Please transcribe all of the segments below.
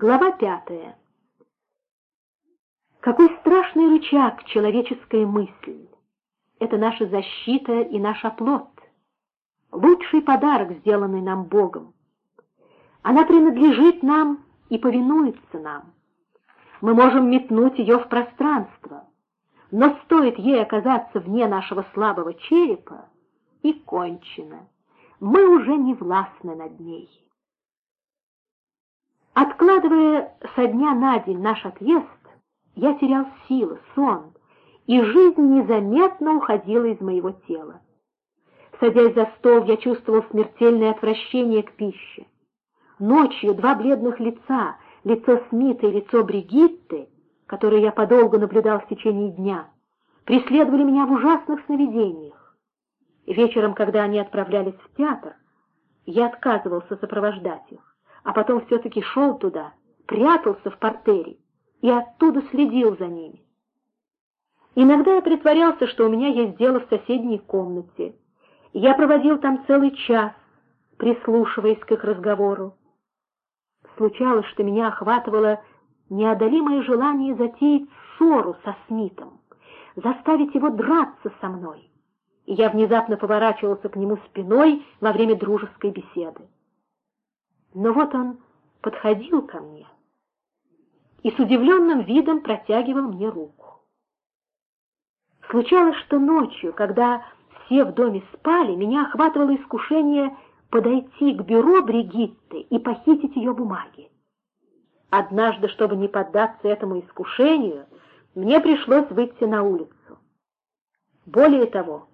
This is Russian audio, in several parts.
Глава пятая. Какой страшный рычаг человеческая мысль! Это наша защита и наш оплот. Лучший подарок, сделанный нам Богом. Она принадлежит нам и повинуется нам. Мы можем метнуть ее в пространство, но стоит ей оказаться вне нашего слабого черепа, и кончено. Мы уже не властны над ней. Откладывая со дня на день наш отъезд, я терял силы, сон, и жизнь незаметно уходила из моего тела. Садясь за стол, я чувствовал смертельное отвращение к пище. Ночью два бледных лица, лицо Смита и лицо Бригитты, которые я подолгу наблюдал в течение дня, преследовали меня в ужасных сновидениях. Вечером, когда они отправлялись в театр, я отказывался сопровождать их а потом все-таки шел туда, прятался в портере и оттуда следил за ними. Иногда я притворялся, что у меня есть дело в соседней комнате. Я проводил там целый час, прислушиваясь к их разговору. Случалось, что меня охватывало неодолимое желание затеять ссору со Смитом, заставить его драться со мной, и я внезапно поворачивался к нему спиной во время дружеской беседы. Но вот он подходил ко мне и с удивленным видом протягивал мне руку. Случалось, что ночью, когда все в доме спали, меня охватывало искушение подойти к бюро Бригитты и похитить ее бумаги. Однажды, чтобы не поддаться этому искушению, мне пришлось выйти на улицу. Более того,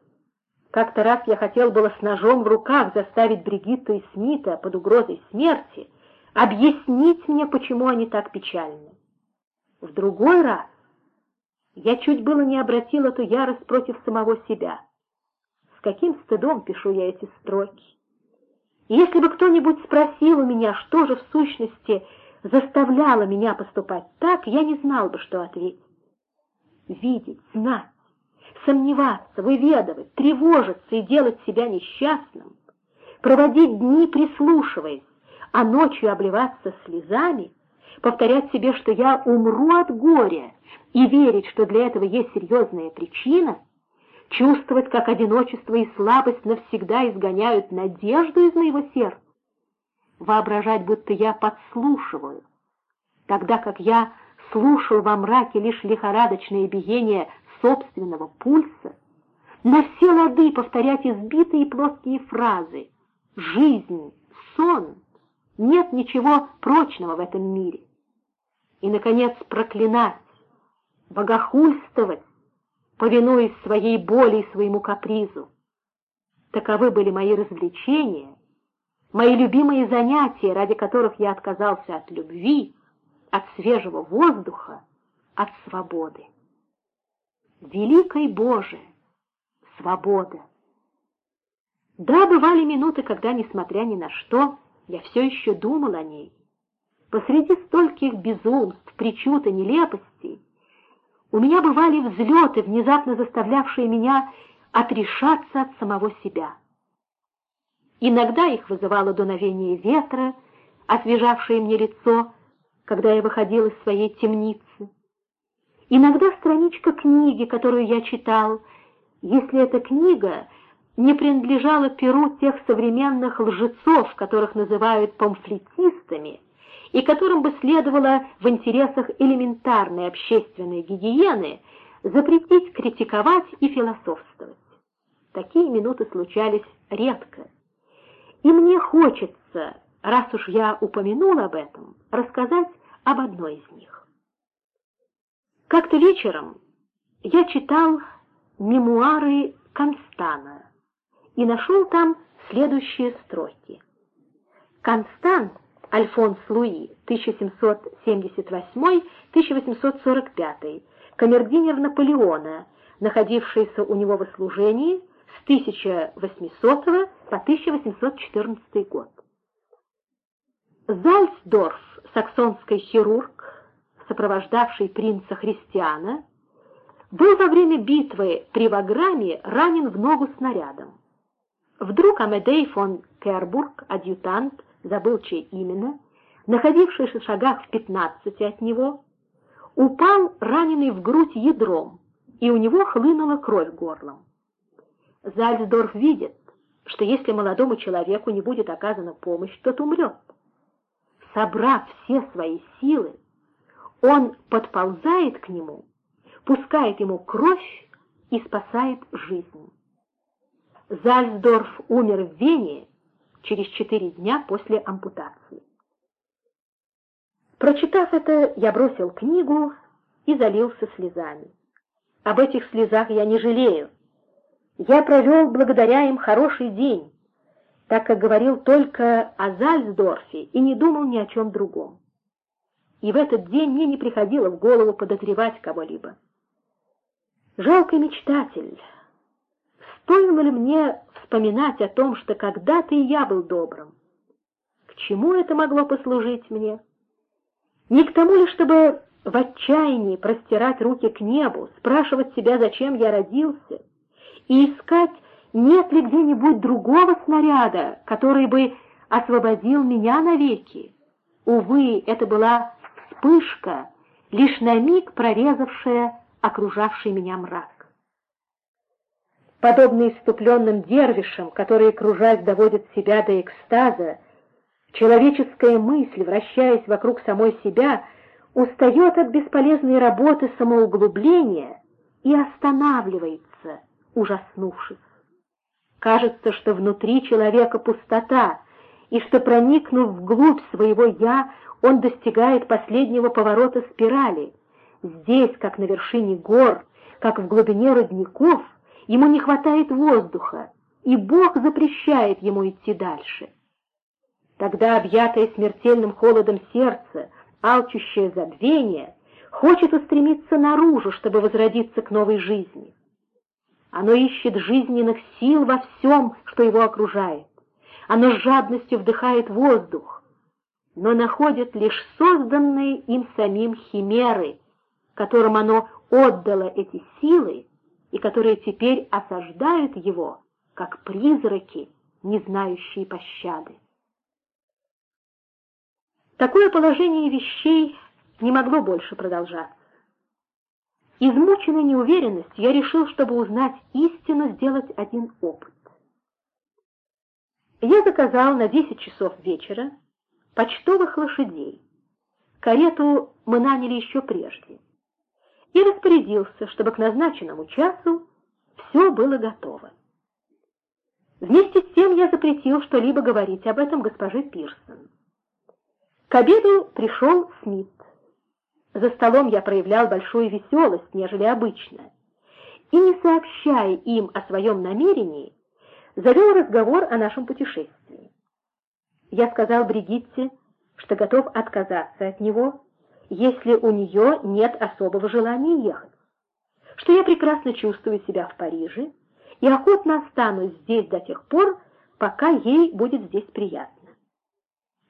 как-то раз я хотел было с ножом в руках заставить Бригитту и Смита под угрозой смерти объяснить мне, почему они так печальны. В другой раз я чуть было не обратил эту ярость против самого себя. С каким стыдом пишу я эти строки. И если бы кто-нибудь спросил у меня, что же в сущности заставляло меня поступать так, я не знал бы, что ответить. Видеть, знать, сомневаться, выведывать, тревожиться и делать себя несчастным, проводить дни прислушиваясь, а ночью обливаться слезами, повторять себе, что я умру от горя, и верить, что для этого есть серьезная причина, чувствовать, как одиночество и слабость навсегда изгоняют надежду из моего сердца, воображать, будто я подслушиваю, тогда как я слушал во мраке лишь лихорадочное биение собственного пульса, на все лады повторять избитые плоские фразы «жизнь», «сон», нет ничего прочного в этом мире. И, наконец, проклинать, богохульствовать, повинуясь своей боли и своему капризу. Таковы были мои развлечения, мои любимые занятия, ради которых я отказался от любви, от свежего воздуха, от свободы великой Боже, свобода. Да, бывали минуты, когда, несмотря ни на что, я все еще думал о ней. Посреди стольких безумств, причуд и нелепостей у меня бывали взлеты, внезапно заставлявшие меня отрешаться от самого себя. Иногда их вызывало дуновение ветра, освежавшее мне лицо, когда я выходил из своей темницы. Иногда страничка книги, которую я читал, если эта книга не принадлежала перу тех современных лжецов, которых называют памфлетистами, и которым бы следовало в интересах элементарной общественной гигиены запретить критиковать и философствовать. Такие минуты случались редко. И мне хочется, раз уж я упомянул об этом, рассказать об одной из них. Как-то вечером я читал мемуары Констана и нашел там следующие строки. Констант Альфонс Луи, 1778-1845, камердинер Наполеона, находившийся у него в служении с 1800 по 1814 год. Зальцдорф, саксонский хирург, сопровождавший принца Христиана, был во время битвы при Ваграме ранен в ногу снарядом. Вдруг Амедей фон Кербург, адъютант, забыл чей именно, находившийся в шагах в пятнадцати от него, упал раненый в грудь ядром, и у него хлынула кровь горлом. Зальцдорф видит, что если молодому человеку не будет оказана помощь, тот умрет. Собрав все свои силы, он подползает к нему, пускает ему кровь и спасает жизнь. Зальцдорф умер в Вене через четыре дня после ампутации. Прочитав это, я бросил книгу и залился слезами. Об этих слезах я не жалею. Я провел благодаря им хороший день, так как говорил только о Зальцдорфе и не думал ни о чем другом. И в этот день мне не приходило в голову подозревать кого-либо. Жалкий мечтатель, стоило ли мне вспоминать о том, что когда-то и я был добрым? К чему это могло послужить мне? Не к тому ли, чтобы в отчаянии простирать руки к небу, спрашивать себя, зачем я родился, и искать, нет ли где-нибудь другого снаряда, который бы освободил меня навеки. Увы, это была вспышка, лишь на миг прорезавшая окружавший меня мрак. Подобно иступленным дервишам, которые, кружась, доводят себя до экстаза, человеческая мысль, вращаясь вокруг самой себя, устает от бесполезной работы самоуглубления и останавливается, ужаснувшись. Кажется, что внутри человека пустота, и что, проникнув вглубь своего «я», он достигает последнего поворота спирали. Здесь, как на вершине гор, как в глубине родников, ему не хватает воздуха, и Бог запрещает ему идти дальше. Тогда, объятое смертельным холодом сердце, алчущее забвение, хочет устремиться наружу, чтобы возродиться к новой жизни. Оно ищет жизненных сил во всем, что его окружает. Оно с жадностью вдыхает воздух, но находит лишь созданные им самим химеры, которым оно отдало эти силы и которые теперь осаждают его, как призраки, не знающие пощады. Такое положение вещей не могло больше продолжаться. Измученный неуверенностью, я решил, чтобы узнать истину, сделать один опыт. Я заказал на 10 часов вечера почтовых лошадей. Карету мы наняли еще прежде. И распорядился, чтобы к назначенному часу все было готово. Вместе с тем я запретил что-либо говорить об этом госпоже Пирсон. К обеду пришел Смит. За столом я проявлял большую веселость, нежели обычно, и, не сообщая им о своем намерении, завел разговор о нашем путешествии. Я сказал Бригитте, что готов отказаться от него, если у нее нет особого желания ехать, что я прекрасно чувствую себя в Париже и охотно останусь здесь до тех пор, пока ей будет здесь приятно.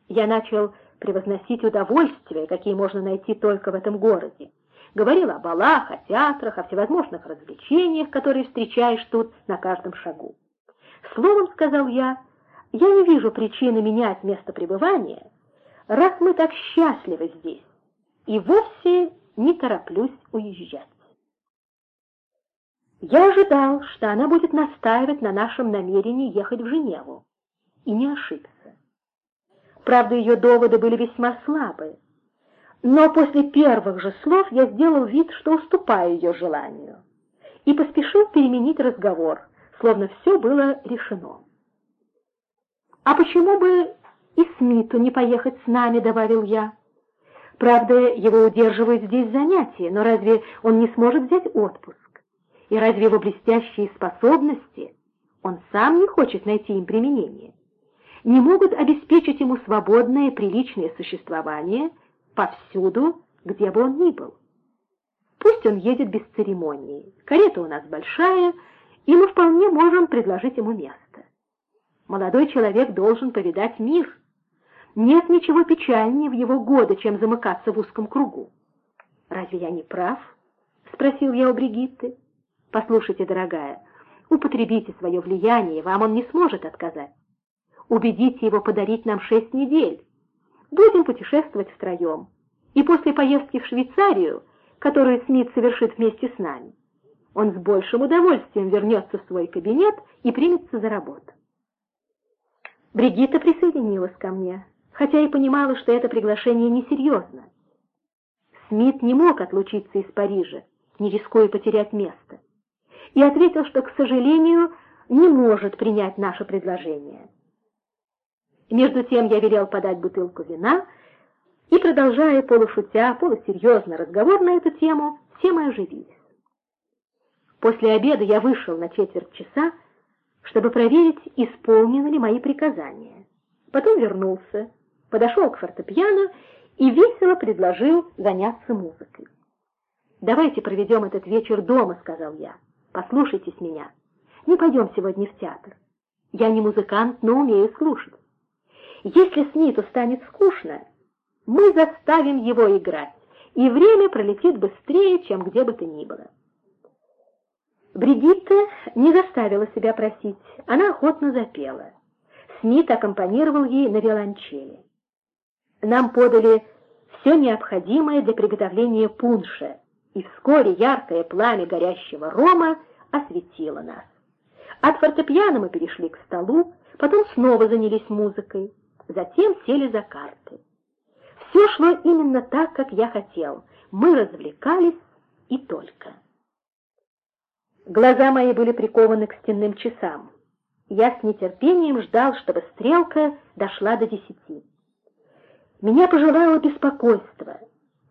Я начал превозносить удовольствия, какие можно найти только в этом городе. Говорил о балах, о театрах, о всевозможных развлечениях, которые встречаешь тут на каждом шагу. Словом, сказал я, я не вижу причины менять место пребывания, раз мы так счастливы здесь, и вовсе не тороплюсь уезжать. Я ожидал, что она будет настаивать на нашем намерении ехать в Женеву, и не ошибся. Правда, ее доводы были весьма слабые. Но после первых же слов я сделал вид, что уступаю ее желанию, и поспешил переменить разговор, словно все было решено. «А почему бы и Смиту не поехать с нами?» — добавил я. «Правда, его удерживают здесь занятия, но разве он не сможет взять отпуск? И разве его блестящие способности он сам не хочет найти им применение?» не могут обеспечить ему свободное приличное существование повсюду, где бы он ни был. Пусть он едет без церемонии, карета у нас большая, и мы вполне можем предложить ему место. Молодой человек должен повидать мир. Нет ничего печальнее в его годы, чем замыкаться в узком кругу. «Разве я не прав?» — спросил я у Бригитты. «Послушайте, дорогая, употребите свое влияние, вам он не сможет отказать. Убедите его подарить нам шесть недель. Будем путешествовать втроем. И после поездки в Швейцарию, которую Смит совершит вместе с нами, он с большим удовольствием вернется в свой кабинет и примется за работу. Бригитта присоединилась ко мне, хотя и понимала, что это приглашение несерьезно. Смит не мог отлучиться из Парижа, не рискуя потерять место, и ответил, что, к сожалению, не может принять наше предложение. Между тем я велел подать бутылку вина, и, продолжая полушутя, полусерьезно разговор на эту тему, все мы оживились. После обеда я вышел на четверть часа, чтобы проверить, исполнены ли мои приказания. Потом вернулся, подошел к фортепиано и весело предложил заняться музыкой. «Давайте проведем этот вечер дома», — сказал я. «Послушайтесь меня. Не пойдем сегодня в театр. Я не музыкант, но умею слушать. Если Смиту станет скучно, мы заставим его играть, и время пролетит быстрее, чем где бы то ни было». Бригитта не заставила себя просить, она охотно запела. Смит аккомпанировал ей на виолончели. Нам подали все необходимое для приготовления пунша, и вскоре яркое пламя горящего рома осветило нас. От фортепиано мы перешли к столу, потом снова занялись музыкой, затем сели за карты. Все шло именно так, как я хотел. Мы развлекались и только. Глаза мои были прикованы к стенным часам. Я с нетерпением ждал, чтобы стрелка дошла до десяти. Меня пожелало беспокойство,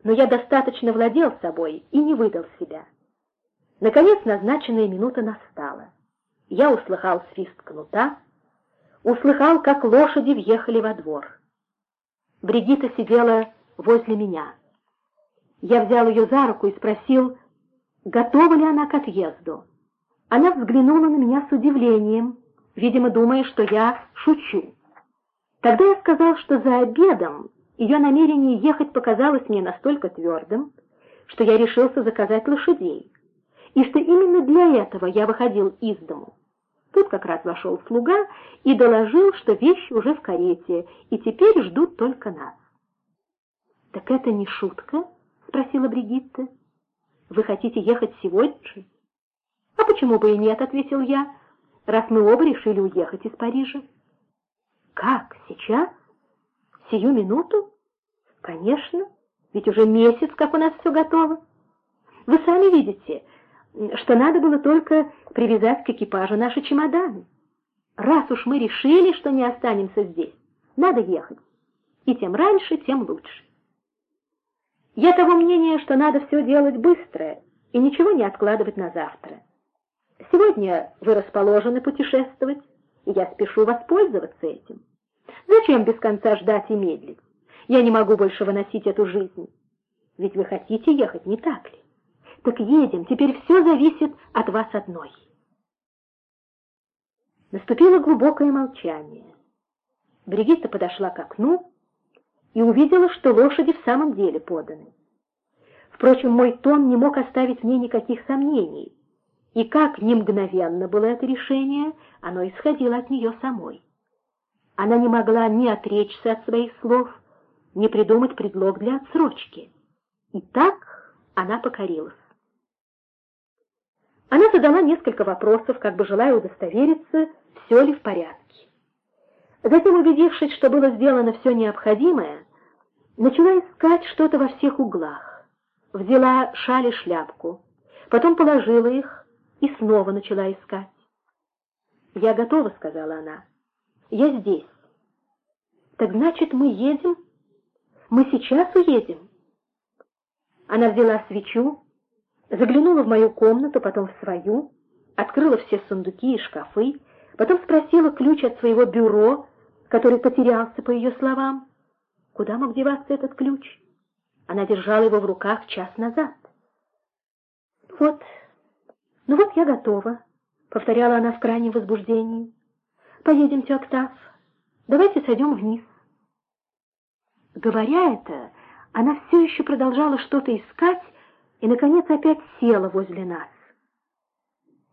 но я достаточно владел собой и не выдал себя. Наконец назначенная минута настала. Я услыхал свист кнута, услыхал, как лошади въехали во двор. Бригита сидела возле меня. Я взял ее за руку и спросил, готова ли она к отъезду. Она взглянула на меня с удивлением, видимо, думая, что я шучу. Тогда я сказал, что за обедом ее намерение ехать показалось мне настолько твердым, что я решился заказать лошадей, и что именно для этого я выходил из дому. Тут как раз вошел слуга и доложил, что вещи уже в карете, и теперь ждут только нас. «Так это не шутка?» — спросила Бригитта. «Вы хотите ехать сегодня же?» «А почему бы и нет?» — ответил я, «раз мы оба решили уехать из Парижа». «Как, сейчас? Сию минуту?» «Конечно, ведь уже месяц, как у нас все готово. Вы сами видите, что надо было только привязать к экипажу наши чемоданы. Раз уж мы решили, что не останемся здесь, надо ехать. И тем раньше, тем лучше. Я того мнения, что надо все делать быстро и ничего не откладывать на завтра. Сегодня вы расположены путешествовать, и я спешу воспользоваться этим. Зачем без конца ждать и медлить? Я не могу больше выносить эту жизнь. Ведь вы хотите ехать, не так ли? Так едем, теперь все зависит от вас одной. Наступило глубокое молчание. Бригитта подошла к окну и увидела, что лошади в самом деле поданы. Впрочем, мой тон не мог оставить в ней никаких сомнений, и как не мгновенно было это решение, оно исходило от нее самой. Она не могла ни отречься от своих слов, ни придумать предлог для отсрочки. И так она покорилась. Она задала несколько вопросов, как бы желая удостовериться, все ли в порядке. Затем, убедившись, что было сделано все необходимое, начала искать что-то во всех углах. Взяла шаль и шляпку, потом положила их и снова начала искать. «Я готова», — сказала она. «Я здесь». «Так значит, мы едем?» Мы сейчас уедем. Она взяла свечу, заглянула в мою комнату, потом в свою, открыла все сундуки и шкафы, потом спросила ключ от своего бюро, который потерялся, по ее словам. Куда мог деваться этот ключ? Она держала его в руках час назад. «Вот, ну вот я готова», — повторяла она в крайнем возбуждении. «Поедемте, Октав. Давайте сойдем вниз». Говоря это, она все еще продолжала что-то искать и, наконец, опять села возле нас.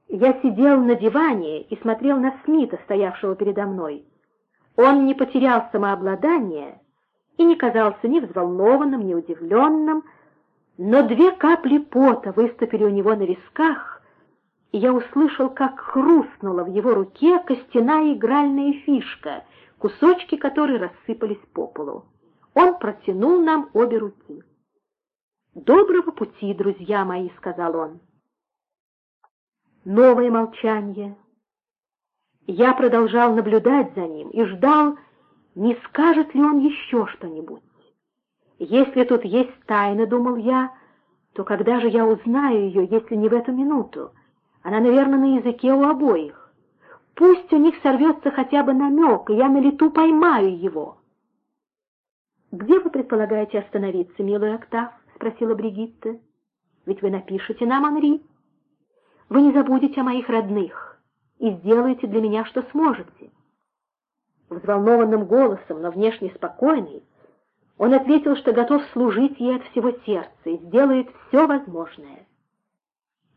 Я сидел на диване и смотрел на Смита, стоявшего передо мной. Он не потерял самообладание и не казался ни взволнованным, ни удивленным, но две капли пота выступили у него на висках, и я услышал, как хрустнула в его руке костяная игральная фишка, кусочки которой рассыпались по полу. Он протянул нам обе руки. «Доброго пути, друзья мои», — сказал он. Новое молчание. Я продолжал наблюдать за ним и ждал, не скажет ли он еще что-нибудь. Если тут есть тайна, думал я, то когда же я узнаю ее, если не в эту минуту? Она, наверное, на языке у обоих. Пусть у них сорвется хотя бы намек, и я на лету поймаю его. «Где вы предполагаете остановиться, милый Октав?» — спросила Бригитта. «Ведь вы напишете нам, Анри. Вы не забудете о моих родных и сделаете для меня, что сможете». Взволнованным голосом, но внешне спокойный, он ответил, что готов служить ей от всего сердца и сделает все возможное.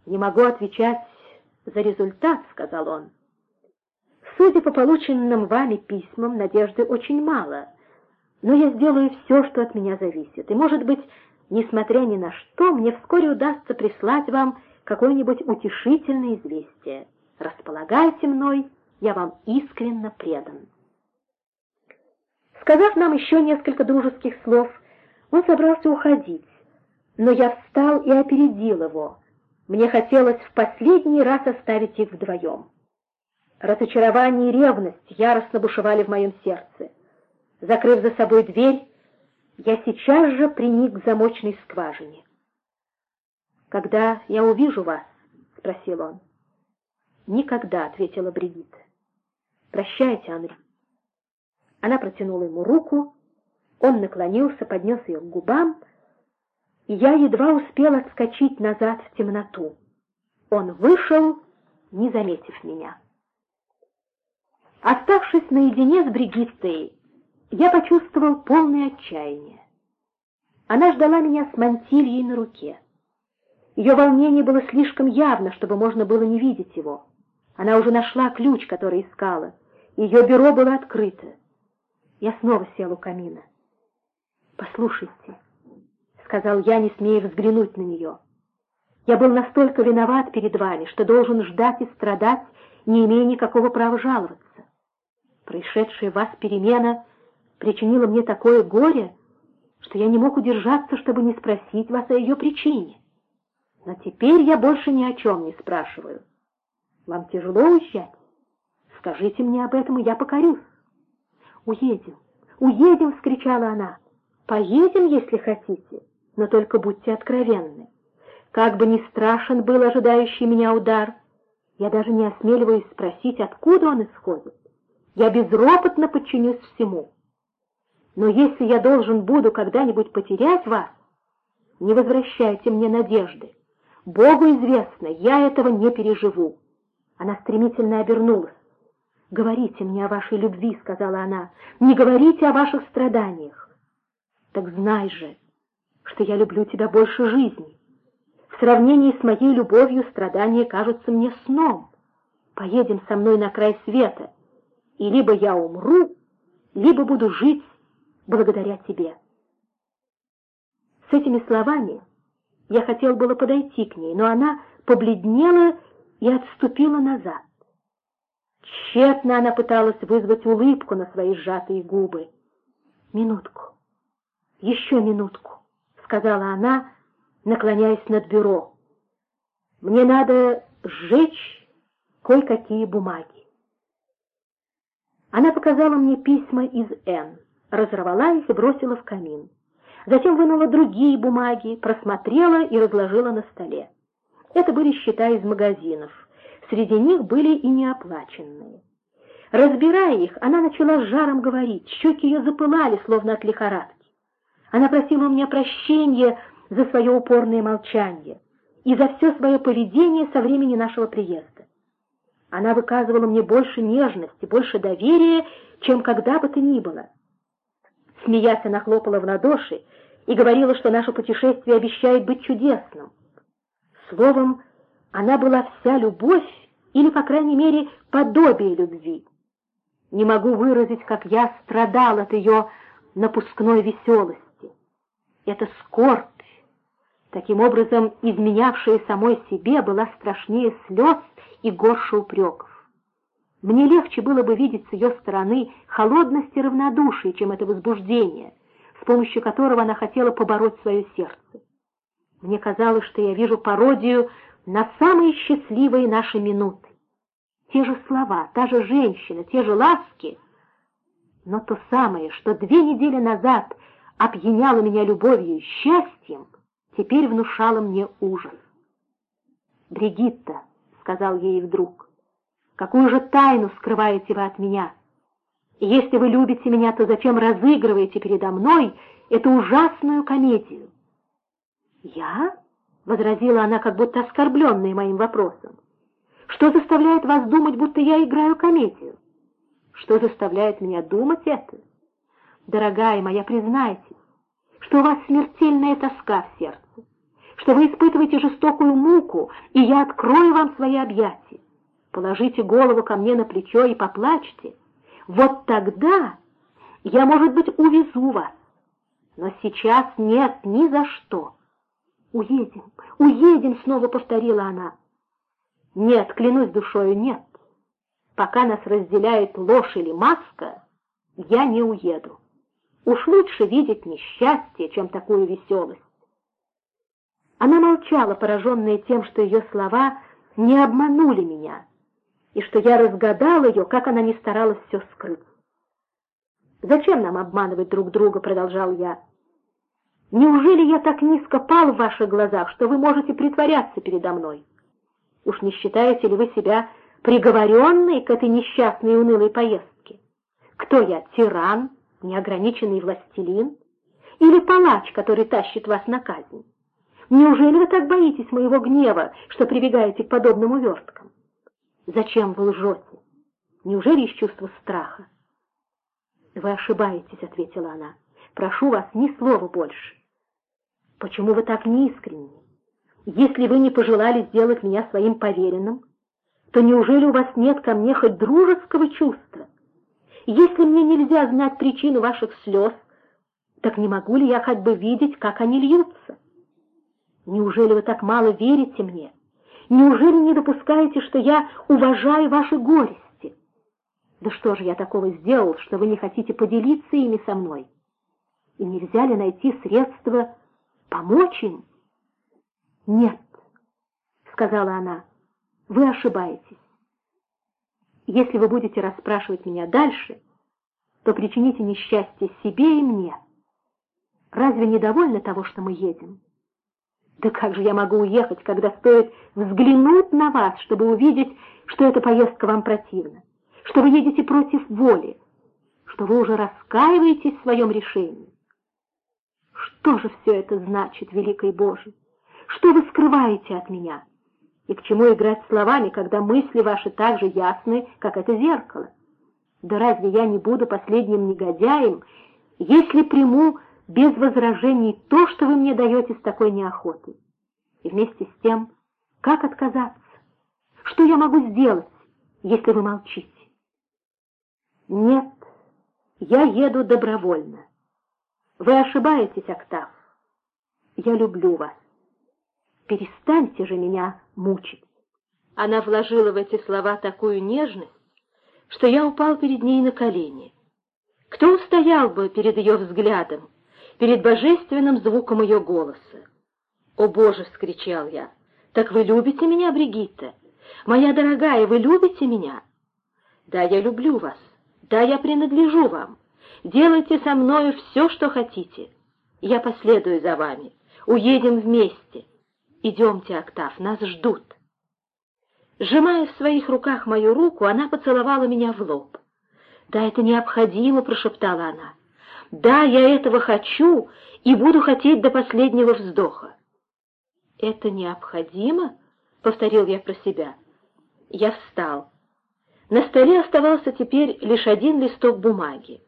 «Не могу отвечать за результат», — сказал он. «Судя по полученным вами письмам, надежды очень мало, но я сделаю все, что от меня зависит, и, может быть, несмотря ни на что, мне вскоре удастся прислать вам какое-нибудь утешительное известие. Располагайте мной, я вам искренне предан». Сказав нам еще несколько дружеских слов, он собрался уходить, но я встал и опередил его. Мне хотелось в последний раз оставить их вдвоем. Разочарование и ревность яростно бушевали в моем сердце. Закрыв за собой дверь, я сейчас же приник к замочной скважине. «Когда я увижу вас?» — спросил он. «Никогда», — ответила Бригитта. «Прощайте, Анри». Она протянула ему руку, он наклонился, поднес ее к губам, и я едва успел отскочить назад в темноту. Он вышел, не заметив меня. Оставшись наедине с Бригиттой, я почувствовал полное отчаяние. Она ждала меня с мантильей на руке. Ее волнение было слишком явно, чтобы можно было не видеть его. Она уже нашла ключ, который искала. Ее бюро было открыто. Я снова сел у камина. «Послушайте», — сказал я, не смея взглянуть на нее, — «я был настолько виноват перед вами, что должен ждать и страдать, не имея никакого права жаловаться. Происшедшая вас перемена причинила мне такое горе, что я не мог удержаться, чтобы не спросить вас о ее причине. Но теперь я больше ни о чем не спрашиваю. Вам тяжело уезжать? Скажите мне об этом, и я покорюсь. «Уедем! Уедем!» — вскричала она. «Поедем, если хотите, но только будьте откровенны. Как бы ни страшен был ожидающий меня удар, я даже не осмеливаюсь спросить, откуда он исходит. Я безропотно подчинюсь всему. Но если я должен буду когда-нибудь потерять вас, не возвращайте мне надежды. Богу известно, я этого не переживу. Она стремительно обернулась. «Говорите мне о вашей любви», — сказала она, — «не говорите о ваших страданиях». «Так знай же, что я люблю тебя больше жизни. В сравнении с моей любовью страдания кажутся мне сном. Поедем со мной на край света, и либо я умру, либо буду жить благодаря тебе». С этими словами я хотел было подойти к ней, но она побледнела и отступила назад. Тщетно она пыталась вызвать улыбку на свои сжатые губы. «Минутку, еще минутку», — сказала она, наклоняясь над бюро. «Мне надо сжечь кое-какие бумаги». Она показала мне письма из Н, разорвала их и бросила в камин. Затем вынула другие бумаги, просмотрела и разложила на столе. Это были счета из магазинов. Среди них были и неоплаченные. Разбирая их, она начала с жаром говорить, щеки ее запылали, словно от лихорадки. Она просила у меня прощения за свое упорное молчание и за все свое поведение со времени нашего приезда. Она выказывала мне больше нежности, больше доверия, чем когда бы то ни было. Смеясь, она хлопала в ладоши и говорила, что наше путешествие обещает быть чудесным. Словом, она была вся любовь, или, по крайней мере, подобие любви. Не могу выразить, как я страдал от ее напускной веселости. Это скорбь, таким образом изменявшая самой себе, была страшнее слез и горше упреков. Мне легче было бы видеть с ее стороны холодность и равнодушие, чем это возбуждение, с помощью которого она хотела побороть свое сердце. Мне казалось, что я вижу пародию на самые счастливые наши минуты. Те же слова, та же женщина, те же ласки, но то самое, что две недели назад опьяняло меня любовью и счастьем, теперь внушало мне ужас. «Бригитта», — сказал ей вдруг, — «какую же тайну скрываете вы от меня? Если вы любите меня, то зачем разыгрываете передо мной эту ужасную комедию?» «Я?» — возразила она, как будто оскорбленная моим вопросом. «Что заставляет вас думать, будто я играю комедию?» Что заставляет меня думать это? Дорогая моя, признайтесь, что у вас смертельная тоска в сердце, что вы испытываете жестокую муку, и я открою вам свои объятия. Положите голову ко мне на плечо и поплачьте. Вот тогда я, может быть, увезу вас. Но сейчас нет ни за что. Уедем, уедем, снова повторила она. Нет, клянусь душою, нет пока нас разделяет ложь или маска, я не уеду. Уж лучше видеть несчастье, чем такую веселость. Она молчала, пораженная тем, что ее слова не обманули меня, и что я разгадал ее, как она не старалась все скрыть. «Зачем нам обманывать друг друга?» — продолжал я. «Неужели я так низко пал в ваших глазах, что вы можете притворяться передо мной? Уж не считаете ли вы себя приговоренный к этой несчастной и унылой поездке? Кто я, тиран, неограниченный властелин? Или палач, который тащит вас на казнь? Неужели вы так боитесь моего гнева, что прибегаете к подобным уверткам? Зачем вы лжете? Неужели из чувства страха? «Вы ошибаетесь», — ответила она. «Прошу вас, ни слова больше». «Почему вы так неискренни? Если вы не пожелали сделать меня своим поверенным, то неужели у вас нет ко мне хоть дружеского чувства? Если мне нельзя знать причину ваших слез, так не могу ли я хоть бы видеть, как они льются? Неужели вы так мало верите мне? Неужели не допускаете, что я уважаю ваши горести? Да что же я такого сделал, что вы не хотите поделиться ими со мной? И нельзя ли найти средства помочь им? Нет, — сказала она, — вы ошибаетесь. Если вы будете расспрашивать меня дальше, то причините несчастье себе и мне. Разве недовольны того, что мы едем? Да как же я могу уехать, когда стоит взглянуть на вас, чтобы увидеть, что эта поездка вам противна, что вы едете против воли, что вы уже раскаиваетесь в своем решении? Что же все это значит, Великой Божий? Что вы скрываете от меня?» И к чему играть словами, когда мысли ваши так же ясны, как это зеркало? Да разве я не буду последним негодяем, если приму без возражений то, что вы мне даете с такой неохотой? И вместе с тем, как отказаться? Что я могу сделать, если вы молчите? Нет, я еду добровольно. Вы ошибаетесь, Октав. Я люблю вас. Перестаньте же меня мучить. Она вложила в эти слова такую нежность, что я упал перед ней на колени. Кто устоял бы перед ее взглядом, перед божественным звуком ее голоса? «О, Боже!» — вскричал я. «Так вы любите меня, Бригитта? Моя дорогая, вы любите меня?» «Да, я люблю вас. Да, я принадлежу вам. Делайте со мною все, что хотите. Я последую за вами. Уедем вместе. «Идемте, Октав, нас ждут». Сжимая в своих руках мою руку, она поцеловала меня в лоб. «Да, это необходимо», — прошептала она. «Да, я этого хочу и буду хотеть до последнего вздоха». «Это необходимо?» — повторил я про себя. Я встал. На столе оставался теперь лишь один листок бумаги.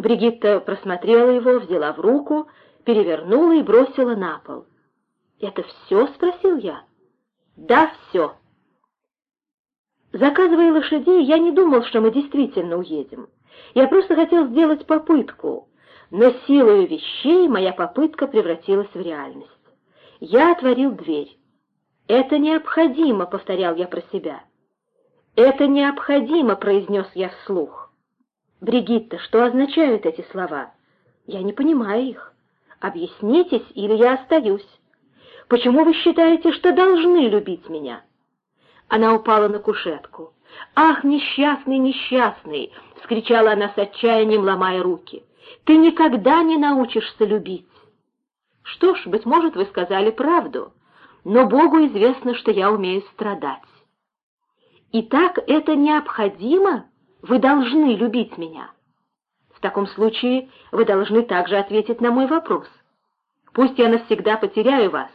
Бригитта просмотрела его, взяла в руку, перевернула и бросила на пол. «Это все?» — спросил я. «Да, все». Заказывая лошадей, я не думал, что мы действительно уедем. Я просто хотел сделать попытку, но силою вещей моя попытка превратилась в реальность. Я отворил дверь. «Это необходимо», — повторял я про себя. «Это необходимо», — произнес я вслух. «Бригитта, что означают эти слова? Я не понимаю их. Объяснитесь, или я остаюсь. Почему вы считаете, что должны любить меня?» Она упала на кушетку. «Ах, несчастный, несчастный!» — вскричала она с отчаянием, ломая руки. «Ты никогда не научишься любить!» «Что ж, быть может, вы сказали правду, но Богу известно, что я умею страдать. Итак, это необходимо? Вы должны любить меня. В таком случае вы должны также ответить на мой вопрос. Пусть я навсегда потеряю вас,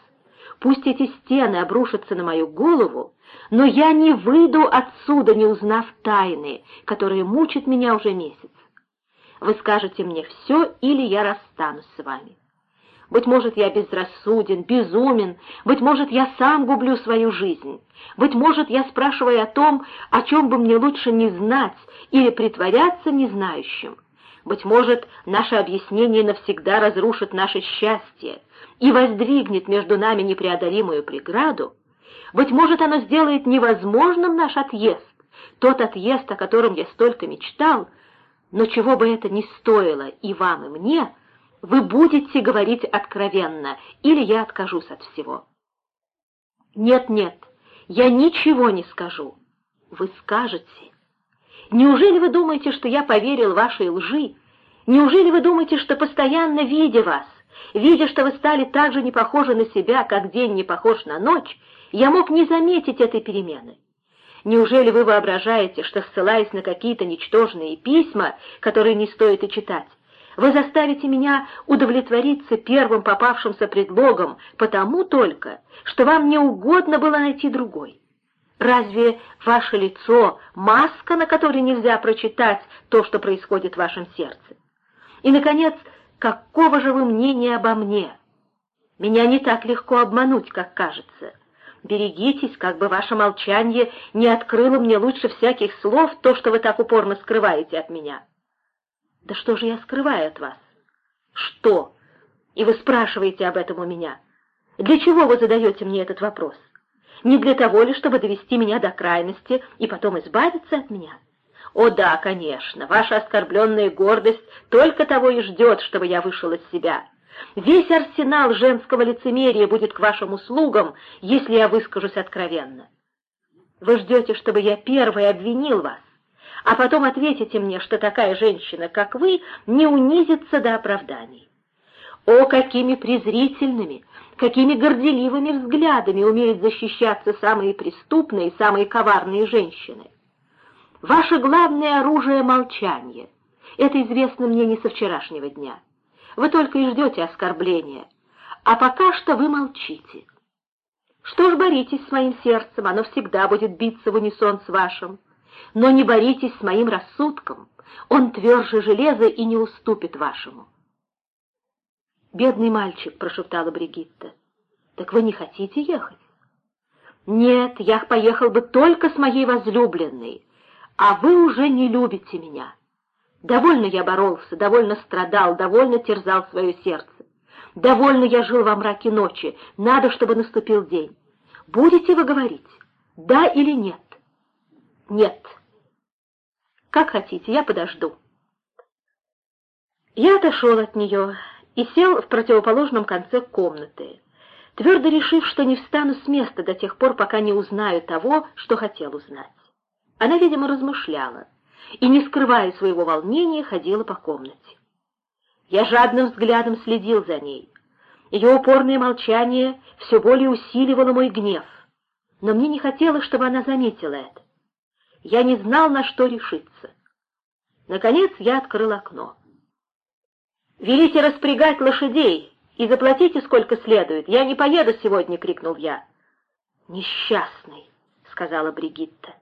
пусть эти стены обрушатся на мою голову, но я не выйду отсюда, не узнав тайны, которые мучат меня уже месяц. Вы скажете мне все, или я расстанусь с вами. Быть может, я безрассуден, безумен, быть может, я сам гублю свою жизнь, быть может, я спрашиваю о том, о чем бы мне лучше не знать или притворяться незнающим. Быть может, наше объяснение навсегда разрушит наше счастье и воздвигнет между нами непреодолимую преграду, быть может, оно сделает невозможным наш отъезд, тот отъезд, о котором я столько мечтал, но чего бы это ни стоило и вам, и мне, вы будете говорить откровенно, или я откажусь от всего. Нет-нет, я ничего не скажу. Вы скажете. Неужели вы думаете, что я поверил вашей лжи? Неужели вы думаете, что постоянно видя вас, видя, что вы стали так же не похожи на себя, как день не похож на ночь, я мог не заметить этой перемены. Неужели вы воображаете, что, ссылаясь на какие-то ничтожные письма, которые не стоит и читать, вы заставите меня удовлетвориться первым попавшимся предлогом, потому только, что вам не угодно было найти другой? Разве ваше лицо — маска, на которой нельзя прочитать то, что происходит в вашем сердце? И, наконец, какого же вы мнения обо мне? Меня не так легко обмануть, как кажется. Берегитесь, как бы ваше молчание не открыло мне лучше всяких слов то, что вы так упорно скрываете от меня. Да что же я скрываю от вас? Что? И вы спрашиваете об этом у меня. Для чего вы задаете мне этот вопрос? Не для того ли, чтобы довести меня до крайности и потом избавиться от меня? О да, конечно, ваша оскорбленная гордость только того и ждет, чтобы я вышел из себя. Весь арсенал женского лицемерия будет к вашим услугам, если я выскажусь откровенно. Вы ждете, чтобы я первый обвинил вас, а потом ответите мне, что такая женщина, как вы, не унизится до оправданий. О, какими презрительными, какими горделивыми взглядами умеют защищаться самые преступные, самые коварные женщины. Ваше главное оружие — молчание. Это известно мне не со вчерашнего дня. Вы только и ждете оскорбления. А пока что вы молчите. Что ж, боритесь с моим сердцем, оно всегда будет биться в унисон с вашим. Но не боритесь с моим рассудком, он тверже железа и не уступит вашему. «Бедный мальчик», — прошептала Бригитта, — «так вы не хотите ехать?» «Нет, я поехал бы только с моей возлюбленной, а вы уже не любите меня». Довольно я боролся, довольно страдал, довольно терзал свое сердце. Довольно я жил во мраке ночи, надо, чтобы наступил день. Будете вы говорить, да или нет? Нет. Как хотите, я подожду. Я отошел от нее и сел в противоположном конце комнаты, твердо решив, что не встану с места до тех пор, пока не узнаю того, что хотел узнать. Она, видимо, размышляла и, не скрывая своего волнения, ходила по комнате. Я жадным взглядом следил за ней. Ее упорное молчание все более усиливало мой гнев, но мне не хотелось, чтобы она заметила это. Я не знал, на что решиться. Наконец я открыл окно. «Велите распрягать лошадей и заплатите сколько следует. Я не поеду сегодня!» — крикнул я. «Несчастный!» — сказала Бригитта.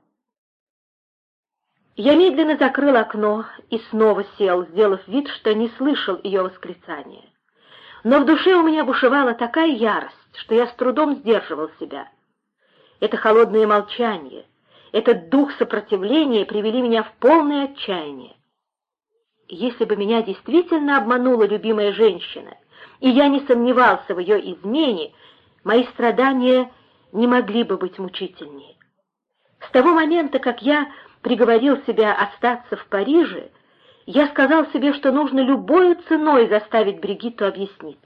Я медленно закрыл окно и снова сел, сделав вид, что не слышал ее восклицания. Но в душе у меня бушевала такая ярость, что я с трудом сдерживал себя. Это холодное молчание, этот дух сопротивления привели меня в полное отчаяние. если бы меня действительно обманула любимая женщина, и я не сомневался в ее измене, мои страдания не могли бы быть мучительнее. С того момента, как я приговорил себя остаться в Париже, я сказал себе, что нужно любой ценой заставить Бригитту объясниться.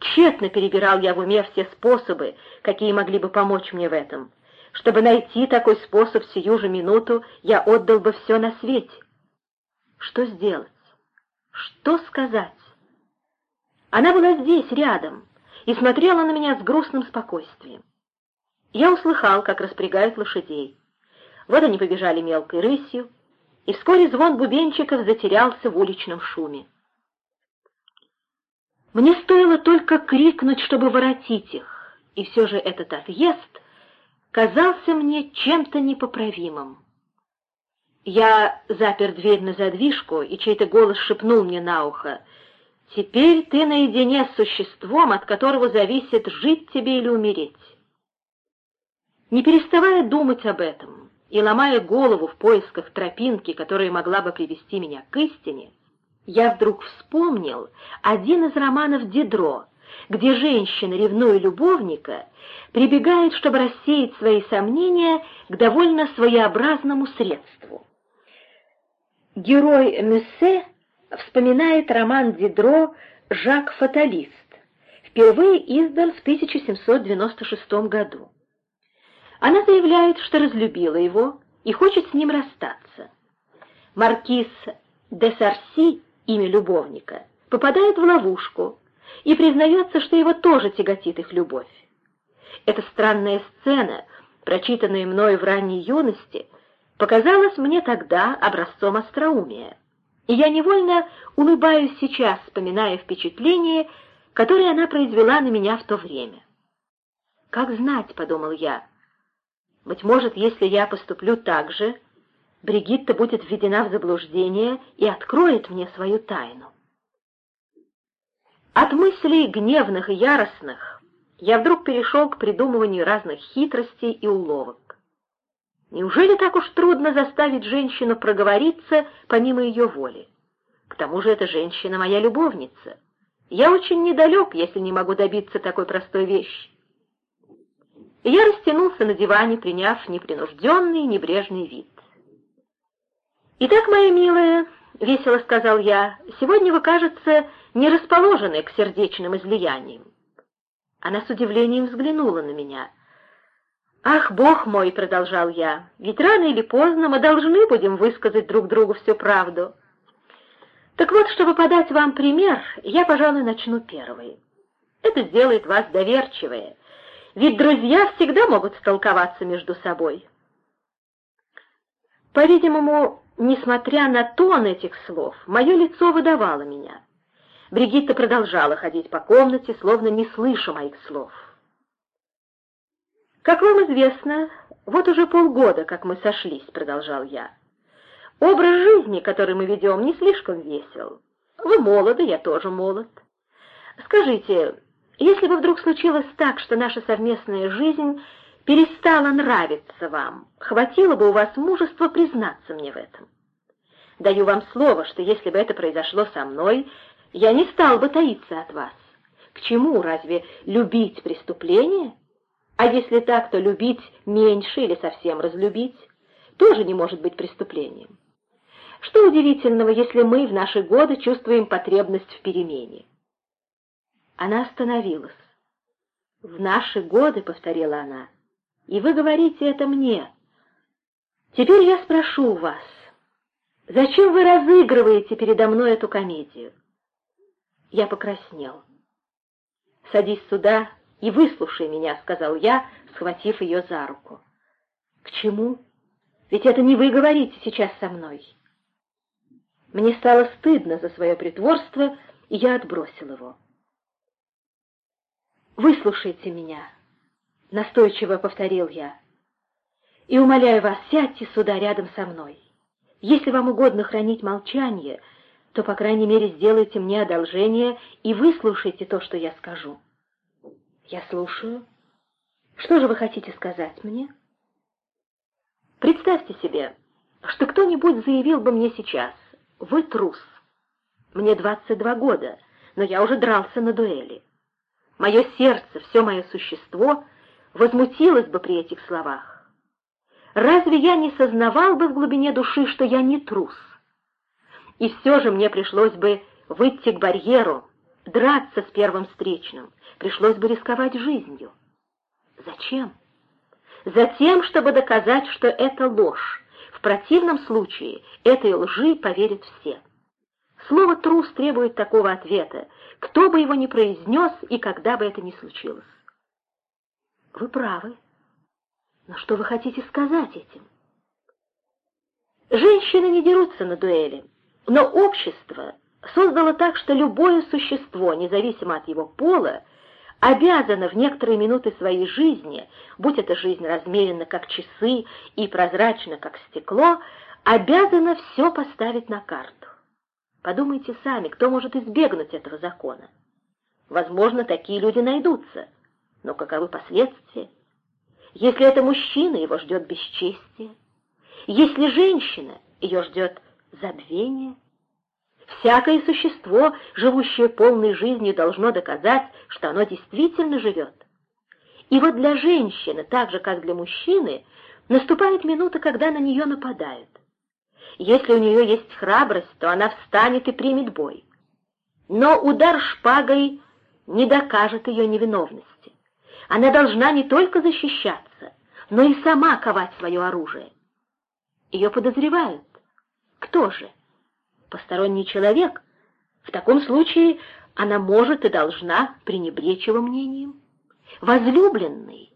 Тщетно перебирал я в уме все способы, какие могли бы помочь мне в этом. Чтобы найти такой способ сию же минуту, я отдал бы все на свете. Что сделать? Что сказать? Она была здесь, рядом, и смотрела на меня с грустным спокойствием. Я услыхал, как распрягают лошадей. Вот они побежали мелкой рысью, и вскоре звон бубенчиков затерялся в уличном шуме. Мне стоило только крикнуть, чтобы воротить их, и все же этот отъезд казался мне чем-то непоправимым. Я запер дверь на задвижку, и чей-то голос шепнул мне на ухо, «Теперь ты наедине с существом, от которого зависит, жить тебе или умереть». Не переставая думать об этом и ломая голову в поисках тропинки, которая могла бы привести меня к истине, я вдруг вспомнил один из романов Дидро, где женщина, ревнуя любовника, прибегает, чтобы рассеять свои сомнения, к довольно своеобразному средству. Герой Мессе вспоминает роман Дидро «Жак Фаталист», впервые издан в 1796 году. Она заявляет, что разлюбила его и хочет с ним расстаться. Маркиз де Сарси, имя любовника, попадает в ловушку и признается, что его тоже тяготит их любовь. Эта странная сцена, прочитанная мною в ранней юности, показалась мне тогда образцом остроумия, и я невольно улыбаюсь сейчас, вспоминая впечатление, которое она произвела на меня в то время. «Как знать», — подумал я, — «быть может, если я поступлю так же, Бригитта будет введена в заблуждение и откроет мне свою тайну». От мыслей гневных и яростных я вдруг перешел к придумыванию разных хитростей и уловок. Неужели так уж трудно заставить женщину проговориться помимо ее воли? К тому же эта женщина моя любовница. Я очень недалек, если не могу добиться такой простой вещи. я растянулся на диване, приняв непринужденный, небрежный вид. «Итак, моя милая», — весело сказал я, — «сегодня вы, кажется, не расположены к сердечным излияниям». Она с удивлением взглянула на меня — «Ах, Бог мой!» — продолжал я. «Ведь рано или поздно мы должны будем высказать друг другу всю правду. Так вот, чтобы подать вам пример, я, пожалуй, начну первой. Это сделает вас доверчивее, ведь друзья всегда могут столковаться между собой». По-видимому, несмотря на тон этих слов, мое лицо выдавало меня. Бригитта продолжала ходить по комнате, словно не слыша моих слов. «Как вам известно, вот уже полгода, как мы сошлись», — продолжал я. «Образ жизни, который мы ведем, не слишком весел. Вы молоды, я тоже молод. Скажите, если бы вдруг случилось так, что наша совместная жизнь перестала нравиться вам, хватило бы у вас мужества признаться мне в этом? Даю вам слово, что если бы это произошло со мной, я не стал бы таиться от вас. К чему, разве любить преступление?» А если так, то любить меньше или совсем разлюбить тоже не может быть преступлением. Что удивительного, если мы в наши годы чувствуем потребность в перемене? Она остановилась. «В наши годы», — повторила она, — «и вы говорите это мне. Теперь я спрошу вас, зачем вы разыгрываете передо мной эту комедию?» Я покраснел. «Садись сюда и выслушай меня», — сказал я, схватив ее за руку. «К чему? Ведь это не вы говорите сейчас со мной». Мне стало стыдно за свое притворство, и я отбросил его. «Выслушайте меня», — настойчиво повторил я, — «и умоляю вас, сядьте сюда рядом со мной. Если вам угодно хранить молчание, то, по крайней мере, сделайте мне одолжение и выслушайте то, что я скажу». Я слушаю. Что же вы хотите сказать мне? Представьте себе, что кто-нибудь заявил бы мне сейчас, вы трус. Мне 22 года, но я уже дрался на дуэли. Мое сердце, все мое существо возмутилось бы при этих словах. Разве я не сознавал бы в глубине души, что я не трус? И все же мне пришлось бы выйти к барьеру, драться с первым встречным, пришлось бы рисковать жизнью. Зачем? Затем, чтобы доказать, что это ложь. В противном случае этой лжи поверят все. Слово «трус» требует такого ответа, кто бы его ни произнес и когда бы это ни случилось. Вы правы. Но что вы хотите сказать этим? Женщины не дерутся на дуэли, но общество создало так, что любое существо, независимо от его пола, обязана в некоторые минуты своей жизни, будь эта жизнь размерена как часы и прозрачна как стекло, обязана все поставить на карту. Подумайте сами, кто может избегнуть этого закона. Возможно, такие люди найдутся, но каковы последствия? Если это мужчина, его ждет бесчестие. Если женщина, ее ждет забвение. Всякое существо, живущее полной жизнью, должно доказать, что оно действительно живет. И вот для женщины, так же, как для мужчины, наступает минута, когда на нее нападают. Если у нее есть храбрость, то она встанет и примет бой. Но удар шпагой не докажет ее невиновности. Она должна не только защищаться, но и сама ковать свое оружие. Ее подозревают. Кто же? посторонний человек, в таком случае она может и должна пренебречь его мнением. Возлюбленный,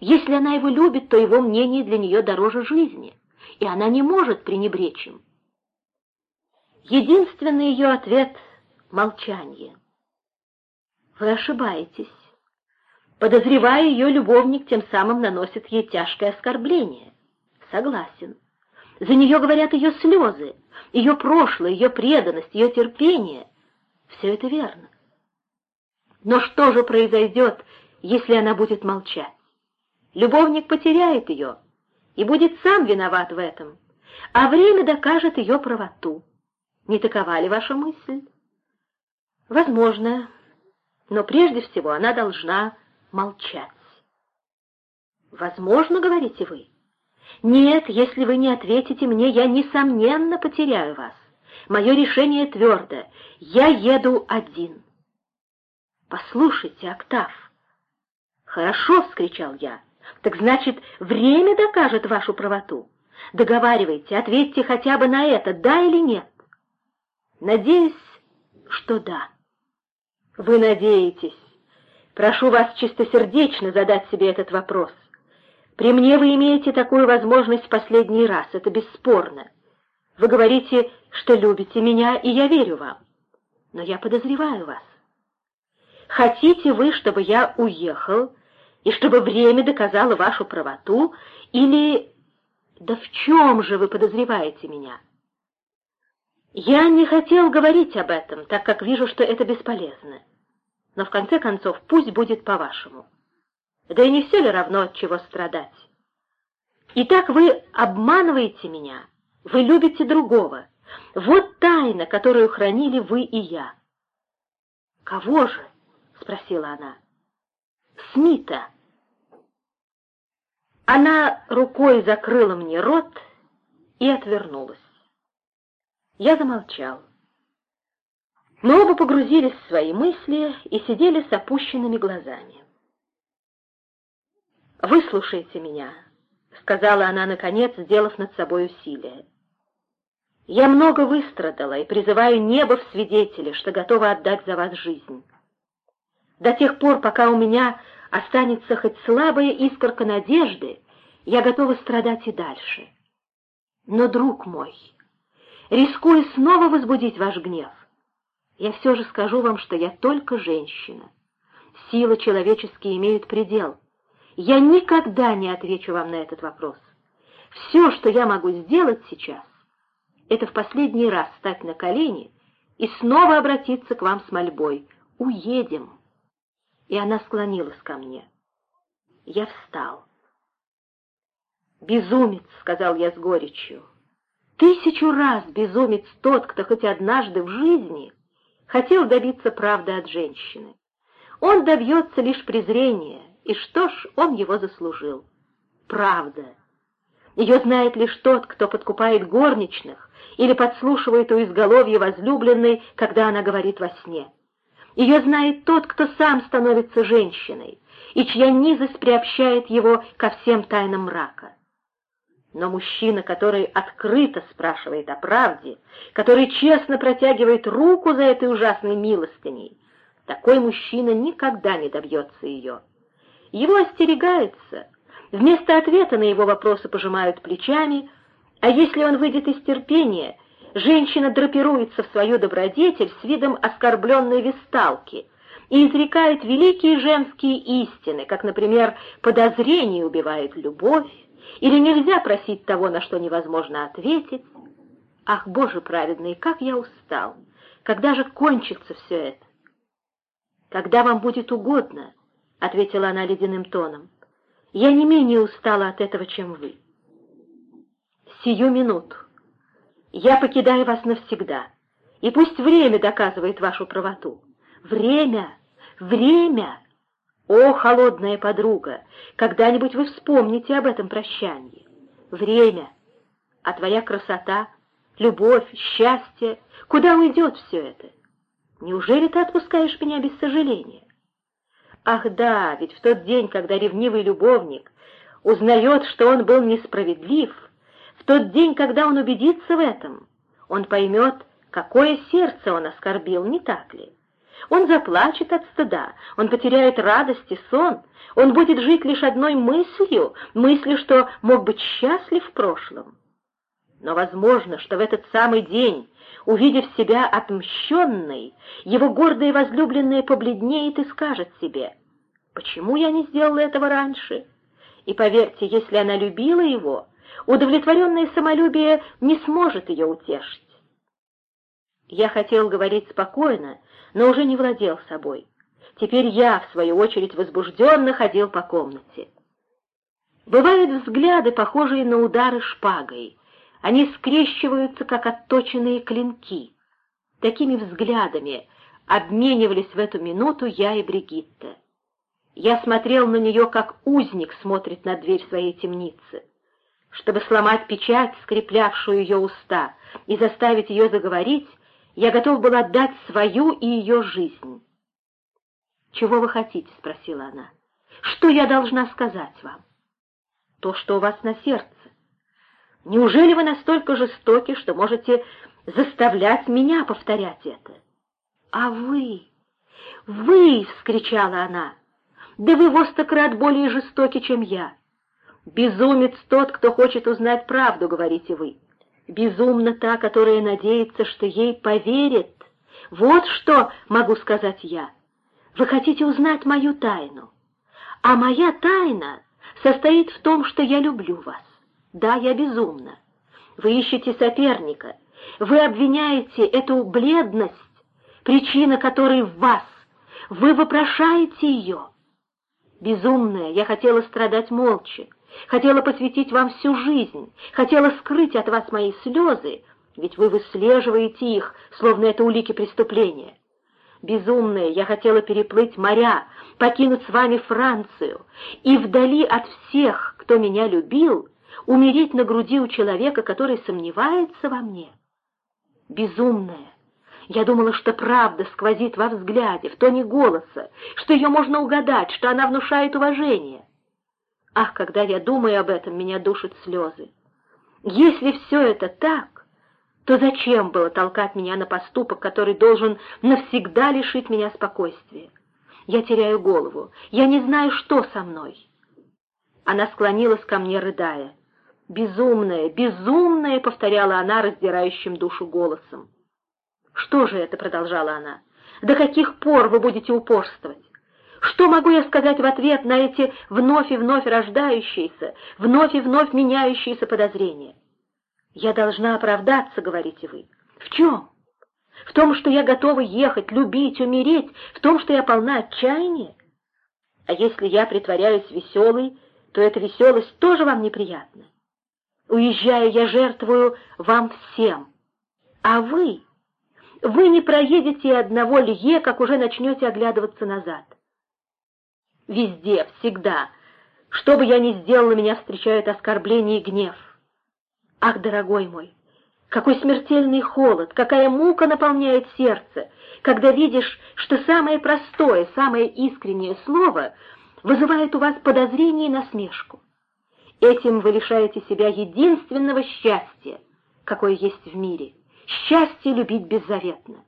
если она его любит, то его мнение для нее дороже жизни, и она не может пренебречь им. Единственный ее ответ — молчание. Вы ошибаетесь. Подозревая ее, любовник тем самым наносит ей тяжкое оскорбление. Согласен. За нее говорят ее слезы, ее прошлое, ее преданность, ее терпение. Все это верно. Но что же произойдет, если она будет молчать? Любовник потеряет ее и будет сам виноват в этом, а время докажет ее правоту. Не такова ли ваша мысль? Возможно, но прежде всего она должна молчать. Возможно, говорите вы? «Нет, если вы не ответите мне, я, несомненно, потеряю вас. Мое решение твердо. Я еду один». «Послушайте, Октав». «Хорошо», — вскричал я. «Так значит, время докажет вашу правоту. Договаривайте, ответьте хотя бы на это, да или нет». «Надеюсь, что да». «Вы надеетесь. Прошу вас чистосердечно задать себе этот вопрос. При мне вы имеете такую возможность в последний раз, это бесспорно. Вы говорите, что любите меня, и я верю вам. Но я подозреваю вас. Хотите вы, чтобы я уехал, и чтобы время доказало вашу правоту, или... Да в чем же вы подозреваете меня? Я не хотел говорить об этом, так как вижу, что это бесполезно. Но в конце концов пусть будет по-вашему. Да и не все ли равно, от чего страдать? Итак, вы обманываете меня, вы любите другого. Вот тайна, которую хранили вы и я. «Кого же?» — спросила она. «Смита». Она рукой закрыла мне рот и отвернулась. Я замолчал. Мы оба погрузились в свои мысли и сидели с опущенными глазами. «Выслушайте меня», — сказала она, наконец, сделав над собой усилие. «Я много выстрадала и призываю небо в свидетели, что готова отдать за вас жизнь. До тех пор, пока у меня останется хоть слабая искорка надежды, я готова страдать и дальше. Но, друг мой, рискуя снова возбудить ваш гнев, я все же скажу вам, что я только женщина. Силы человеческие имеют предел — я никогда не отвечу вам на этот вопрос. Все, что я могу сделать сейчас, это в последний раз встать на колени и снова обратиться к вам с мольбой. Уедем. И она склонилась ко мне. Я встал. «Безумец», — сказал я с горечью, — Тысячу раз безумец тот, кто хоть однажды в жизни хотел добиться правды от женщины. Он добьется лишь презрения, и что ж, он его заслужил. Правда. Ее знает лишь тот, кто подкупает горничных или подслушивает у изголовья возлюбленной, когда она говорит во сне. Ее знает тот, кто сам становится женщиной, и чья низость приобщает его ко всем тайнам мрака. Но мужчина, который открыто спрашивает о правде, который честно протягивает руку за этой ужасной милостыней, такой мужчина никогда не добьется ее. Его остерегается, вместо ответа на его вопросы пожимают плечами, а если он выйдет из терпения, женщина драпируется в свою добродетель с видом оскорбленной весталки и изрекает великие женские истины, как, например, подозрение убивает любовь, или нельзя просить того, на что невозможно ответить. Ах, Боже праведный, как я устал! Когда же кончится все это? Когда вам будет угодно, — ответила она ледяным тоном. Я не менее устала от этого, чем вы. Сию минуту. Я покидаю вас навсегда, и пусть время доказывает вашу правоту. Время! Время! О, холодная подруга, когда-нибудь вы вспомните об этом прощании. Время, а твоя красота, любовь, счастье, куда уйдет все это? Неужели ты отпускаешь меня без сожаления? Ах да, ведь в тот день, когда ревнивый любовник узнает, что он был несправедлив, в тот день, когда он убедится в этом, он поймет, какое сердце он оскорбил, не так ли? Он заплачет от стыда, он потеряет радость и сон, он будет жить лишь одной мыслью, мыслью, что мог быть счастлив в прошлом. Но возможно, что в этот самый день, увидев себя отмщенной, его гордая возлюбленная побледнеет и скажет себе, «Почему я не сделала этого раньше?» И поверьте, если она любила его, удовлетворенное самолюбие не сможет ее утешить. Я хотел говорить спокойно, но уже не владел собой. Теперь я, в свою очередь, возбужденно ходил по комнате. Бывают взгляды, похожие на удары шпагой. Они скрещиваются, как отточенные клинки. Такими взглядами обменивались в эту минуту я и Бригитта. Я смотрел на нее, как узник смотрит на дверь своей темницы. Чтобы сломать печать, скреплявшую ее уста, и заставить ее заговорить, я готов был отдать свою и ее жизнь. «Чего вы хотите?» — спросила она. «Что я должна сказать вам?» «То, что у вас на сердце. Неужели вы настолько жестоки, что можете заставлять меня повторять это?» «А вы? Вы!» — вскричала она. «Да вы во стократ более жестоки, чем я. Безумец тот, кто хочет узнать правду, говорите вы. Безумна та, которая надеется, что ей поверят. Вот что могу сказать я. Вы хотите узнать мою тайну. А моя тайна состоит в том, что я люблю вас. Да, я безумна. Вы ищете соперника. Вы обвиняете эту бледность, причина которой в вас. Вы вопрошаете ее. Безумная, я хотела страдать молча хотела посвятить вам всю жизнь, хотела скрыть от вас мои слезы, ведь вы выслеживаете их, словно это улики преступления. Безумная, я хотела переплыть моря, покинуть с вами Францию и вдали от всех, кто меня любил, умереть на груди у человека, который сомневается во мне. Безумная, я думала, что правда сквозит во взгляде, в тоне голоса, что ее можно угадать, что она внушает уважение. Ах, когда я думаю об этом, меня душат слезы. Если все это так, то зачем было толкать меня на поступок, который должен навсегда лишить меня спокойствия? Я теряю голову, я не знаю, что со мной. Она склонилась ко мне, рыдая. «Безумная, безумная!» — повторяла она раздирающим душу голосом. «Что же это?» — продолжала она. «До каких пор вы будете упорствовать? Что могу я сказать в ответ на эти вновь и вновь рождающиеся, вновь и вновь меняющиеся подозрения? Я должна оправдаться, говорите вы. В чем? В том, что я готова ехать, любить, умереть, в том, что я полна отчаяния? А если я притворяюсь веселой, то эта веселость тоже вам неприятна. Уезжая, я жертвую вам всем. А вы? Вы не проедете одного лье, как уже начнете оглядываться назад. Везде, всегда. Что бы я ни сделала, меня встречают оскорбление и гнев. Ах, дорогой мой, какой смертельный холод, какая мука наполняет сердце, когда видишь, что самое простое, самое искреннее слово вызывает у вас подозрение и насмешку. Этим вы лишаете себя единственного счастья, какое есть в мире — счастье любить беззаветно.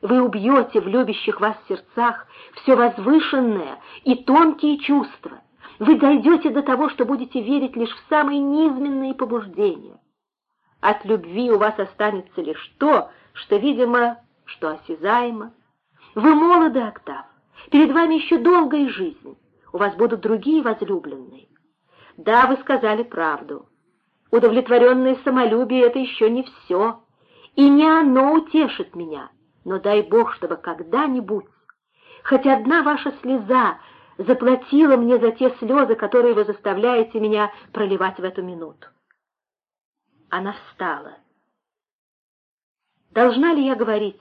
Вы убьете в любящих вас сердцах все возвышенное и тонкие чувства. Вы дойдете до того, что будете верить лишь в самые низменные побуждения. От любви у вас останется лишь то, что, видимо, что осязаемо. Вы молоды, Октав, перед вами еще долгая жизнь, у вас будут другие возлюбленные. Да, вы сказали правду. Удовлетворенное самолюбие — это еще не все, и не оно утешит меня, но дай Бог, чтобы когда-нибудь хоть одна ваша слеза заплатила мне за те слезы, которые вы заставляете меня проливать в эту минуту. Она встала. Должна ли я говорить?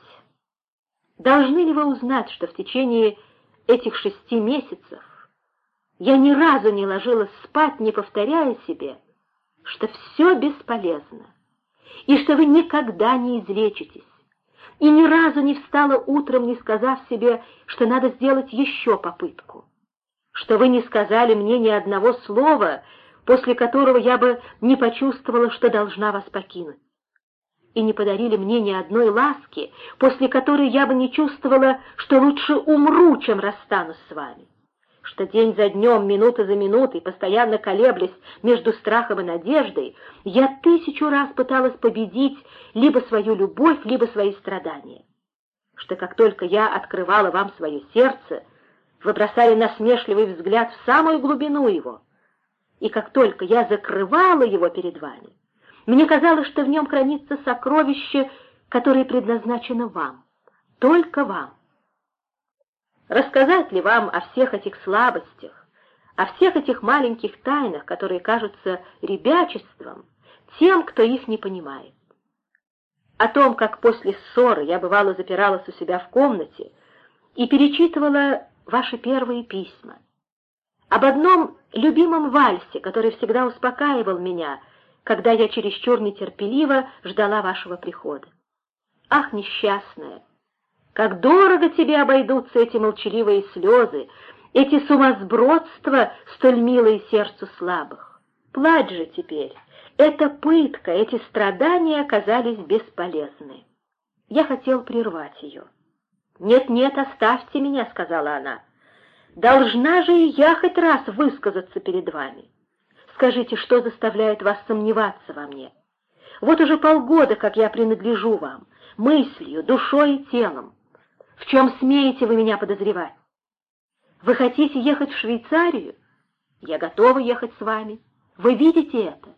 Должны ли вы узнать, что в течение этих шести месяцев я ни разу не ложилась спать, не повторяя себе, что все бесполезно, и что вы никогда не излечитесь, и ни разу не встала утром, не сказав себе, что надо сделать еще попытку, что вы не сказали мне ни одного слова, после которого я бы не почувствовала, что должна вас покинуть. И не подарили мне ни одной ласки, после которой я бы не чувствовала, что лучше умру, чем расстанусь с вами. Что день за днем, минута за минутой, постоянно колеблясь между страхом и надеждой, я тысячу раз пыталась победить либо свою любовь, либо свои страдания. Что как только я открывала вам свое сердце, вы бросали насмешливый взгляд в самую глубину его — и как только я закрывала его перед вами, мне казалось, что в нем хранится сокровище, которое предназначено вам, только вам. Рассказать ли вам о всех этих слабостях, о всех этих маленьких тайнах, которые кажутся ребячеством, тем, кто их не понимает? О том, как после ссоры я бывало запиралась у себя в комнате и перечитывала ваши первые письма, об одном любимом вальсе, который всегда успокаивал меня, когда я чересчур нетерпеливо ждала вашего прихода. Ах, несчастная! Как дорого тебе обойдутся эти молчаливые слезы, эти сумасбродства, столь милые сердцу слабых. Плачь же теперь. Эта пытка, эти страдания оказались бесполезны. Я хотел прервать ее. «Нет-нет, оставьте меня», — сказала она. Должна же и я хоть раз высказаться перед вами. Скажите, что заставляет вас сомневаться во мне? Вот уже полгода, как я принадлежу вам, мыслью, душой и телом. В чем смеете вы меня подозревать? Вы хотите ехать в Швейцарию? Я готова ехать с вами. Вы видите это?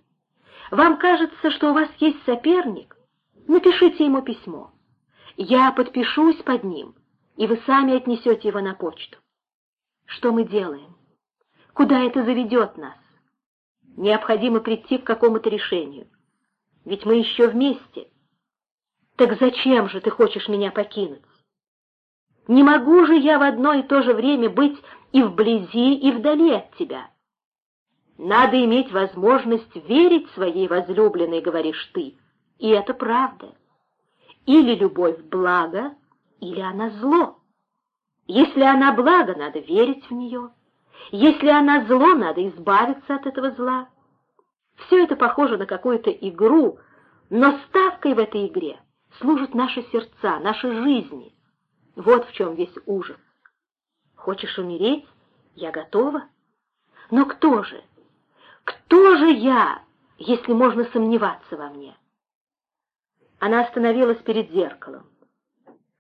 Вам кажется, что у вас есть соперник? Напишите ему письмо. Я подпишусь под ним, и вы сами отнесете его на почту. Что мы делаем? Куда это заведет нас? Необходимо прийти к какому-то решению. Ведь мы еще вместе. Так зачем же ты хочешь меня покинуть? Не могу же я в одно и то же время быть и вблизи, и вдали от тебя. Надо иметь возможность верить своей возлюбленной, говоришь ты, и это правда. Или любовь благо, или она зло. Если она благо, надо верить в нее. Если она зло, надо избавиться от этого зла. Все это похоже на какую-то игру, но ставкой в этой игре служат наши сердца, наши жизни. Вот в чем весь ужас. Хочешь умереть? Я готова. Но кто же? Кто же я, если можно сомневаться во мне? Она остановилась перед зеркалом.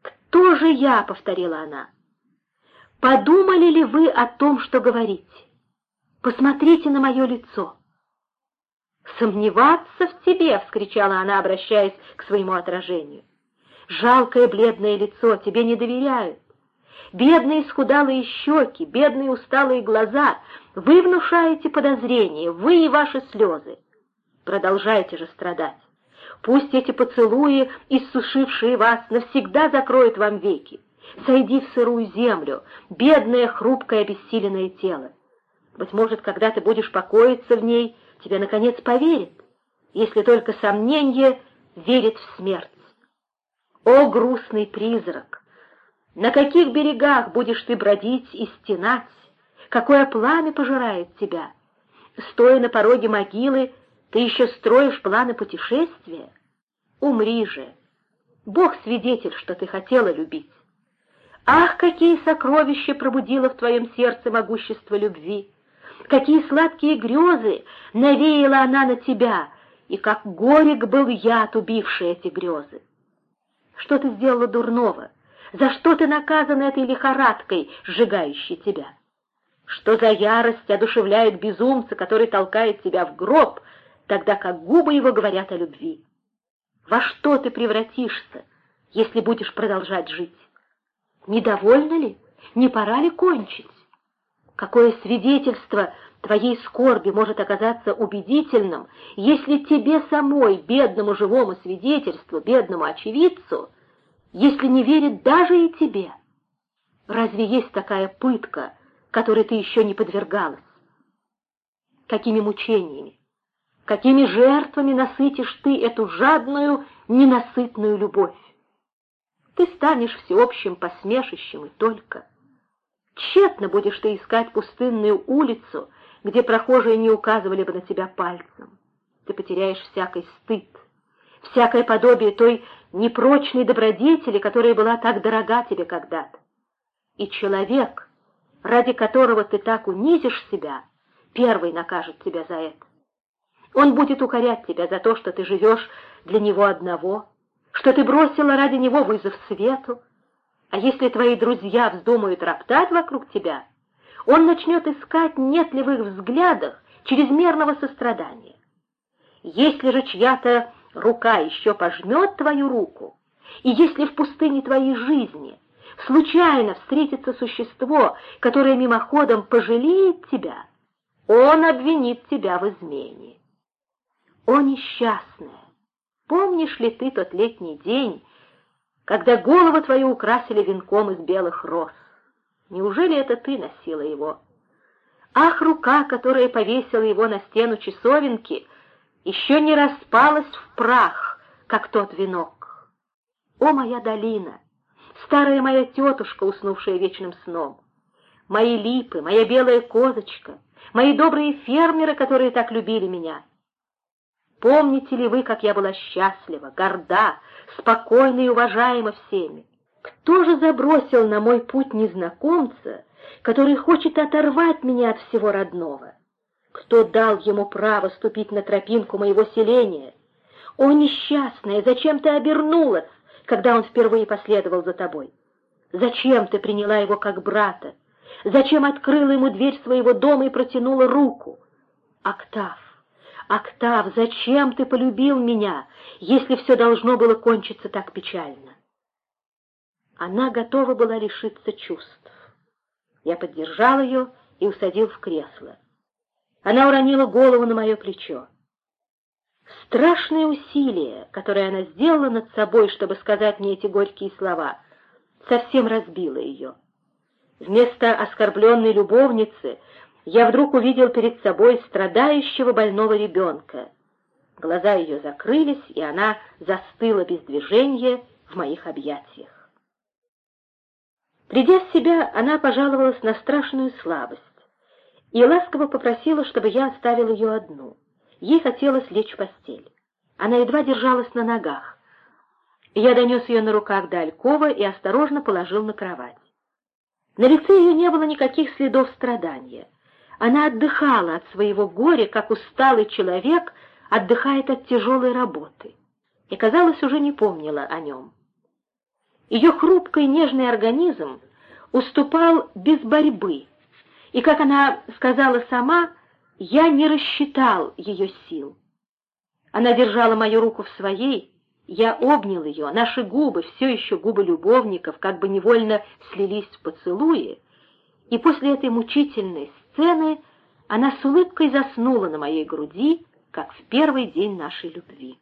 «Кто же я?» — повторила она. Подумали ли вы о том, что говорите? Посмотрите на мое лицо. «Сомневаться в тебе!» — вскричала она, обращаясь к своему отражению. «Жалкое бледное лицо, тебе не доверяют. Бедные схудалые щеки, бедные усталые глаза, вы внушаете подозрения, вы и ваши слезы. Продолжайте же страдать. Пусть эти поцелуи, иссушившие вас, навсегда закроют вам веки. Сойди в сырую землю, бедное, хрупкое, обессиленное тело. Быть может, когда ты будешь покоиться в ней, тебе, наконец, поверят, если только сомнение верит в смерть. О, грустный призрак! На каких берегах будешь ты бродить и стенать? Какое пламя пожирает тебя? Стоя на пороге могилы, ты еще строишь планы путешествия? Умри же! Бог свидетель, что ты хотела любить. Ах, какие сокровища пробудило в твоем сердце могущество любви! Какие сладкие грезы навеяла она на тебя, и как горек был яд, убивший эти грезы! Что ты сделала дурного? За что ты наказана этой лихорадкой, сжигающей тебя? Что за ярость одушевляет безумца, который толкает тебя в гроб, тогда как губы его говорят о любви? Во что ты превратишься, если будешь продолжать жить? Недовольна ли? Не пора ли кончить? Какое свидетельство твоей скорби может оказаться убедительным, если тебе самой, бедному живому свидетельству, бедному очевидцу, если не верит даже и тебе? Разве есть такая пытка, которой ты еще не подвергалась? Какими мучениями, какими жертвами насытишь ты эту жадную, ненасытную любовь? Ты станешь всеобщим посмешищем и только. Тщетно будешь ты искать пустынную улицу, где прохожие не указывали бы на тебя пальцем. Ты потеряешь всякий стыд, всякое подобие той непрочной добродетели, которая была так дорога тебе когда-то. И человек, ради которого ты так унизишь себя, первый накажет тебя за это. Он будет укорять тебя за то, что ты живешь для него одного, что ты бросила ради него вызов свету. А если твои друзья вздумают роптать вокруг тебя, он начнет искать, нет ли в их взглядах чрезмерного сострадания. Если же чья-то рука еще пожмет твою руку, и если в пустыне твоей жизни случайно встретится существо, которое мимоходом пожалеет тебя, он обвинит тебя в измене. О, несчастная! Помнишь ли ты тот летний день, когда голову твою украсили венком из белых роз? Неужели это ты носила его? Ах, рука, которая повесила его на стену часовенки — еще не распалась в прах, как тот венок. О, моя долина, старая моя тетушка, уснувшая вечным сном, мои липы, моя белая козочка, мои добрые фермеры, которые так любили меня. Помните ли вы, как я была счастлива, горда, спокойна и уважаема всеми? Кто же забросил на мой путь незнакомца, который хочет оторвать меня от всего родного? Кто дал ему право ступить на тропинку моего селения? О, несчастная, зачем ты обернулась, когда он впервые последовал за тобой? Зачем ты приняла его как брата? Зачем открыла ему дверь своего дома и протянула руку? Октав, Октав, зачем ты полюбил меня, если все должно было кончиться так печально? Она готова была лишиться чувств. Я поддержал ее и усадил в кресло. Она уронила голову на мое плечо. Страшное усилие, которое она сделала над собой, чтобы сказать мне эти горькие слова, совсем разбило ее. Вместо оскорбленной любовницы я вдруг увидел перед собой страдающего больного ребенка. Глаза ее закрылись, и она застыла без движения в моих объятиях. Придя в себя, она пожаловалась на страшную слабость и ласково попросила, чтобы я оставил ее одну. Ей хотелось лечь в постель. Она едва держалась на ногах. Я донес ее на руках до Алькова и осторожно положил на кровать. На лице ее не было никаких следов страдания. Она отдыхала от своего горя, как усталый человек отдыхает от тяжелой работы, и, казалось, уже не помнила о нем. Ее хрупкий нежный организм уступал без борьбы, и, как она сказала сама, я не рассчитал ее сил. Она держала мою руку в своей, я обнял ее, наши губы, все еще губы любовников, как бы невольно слились в поцелуе, и после этой мучительной сцены она с улыбкой заснула на моей груди, как в первый день нашей любви.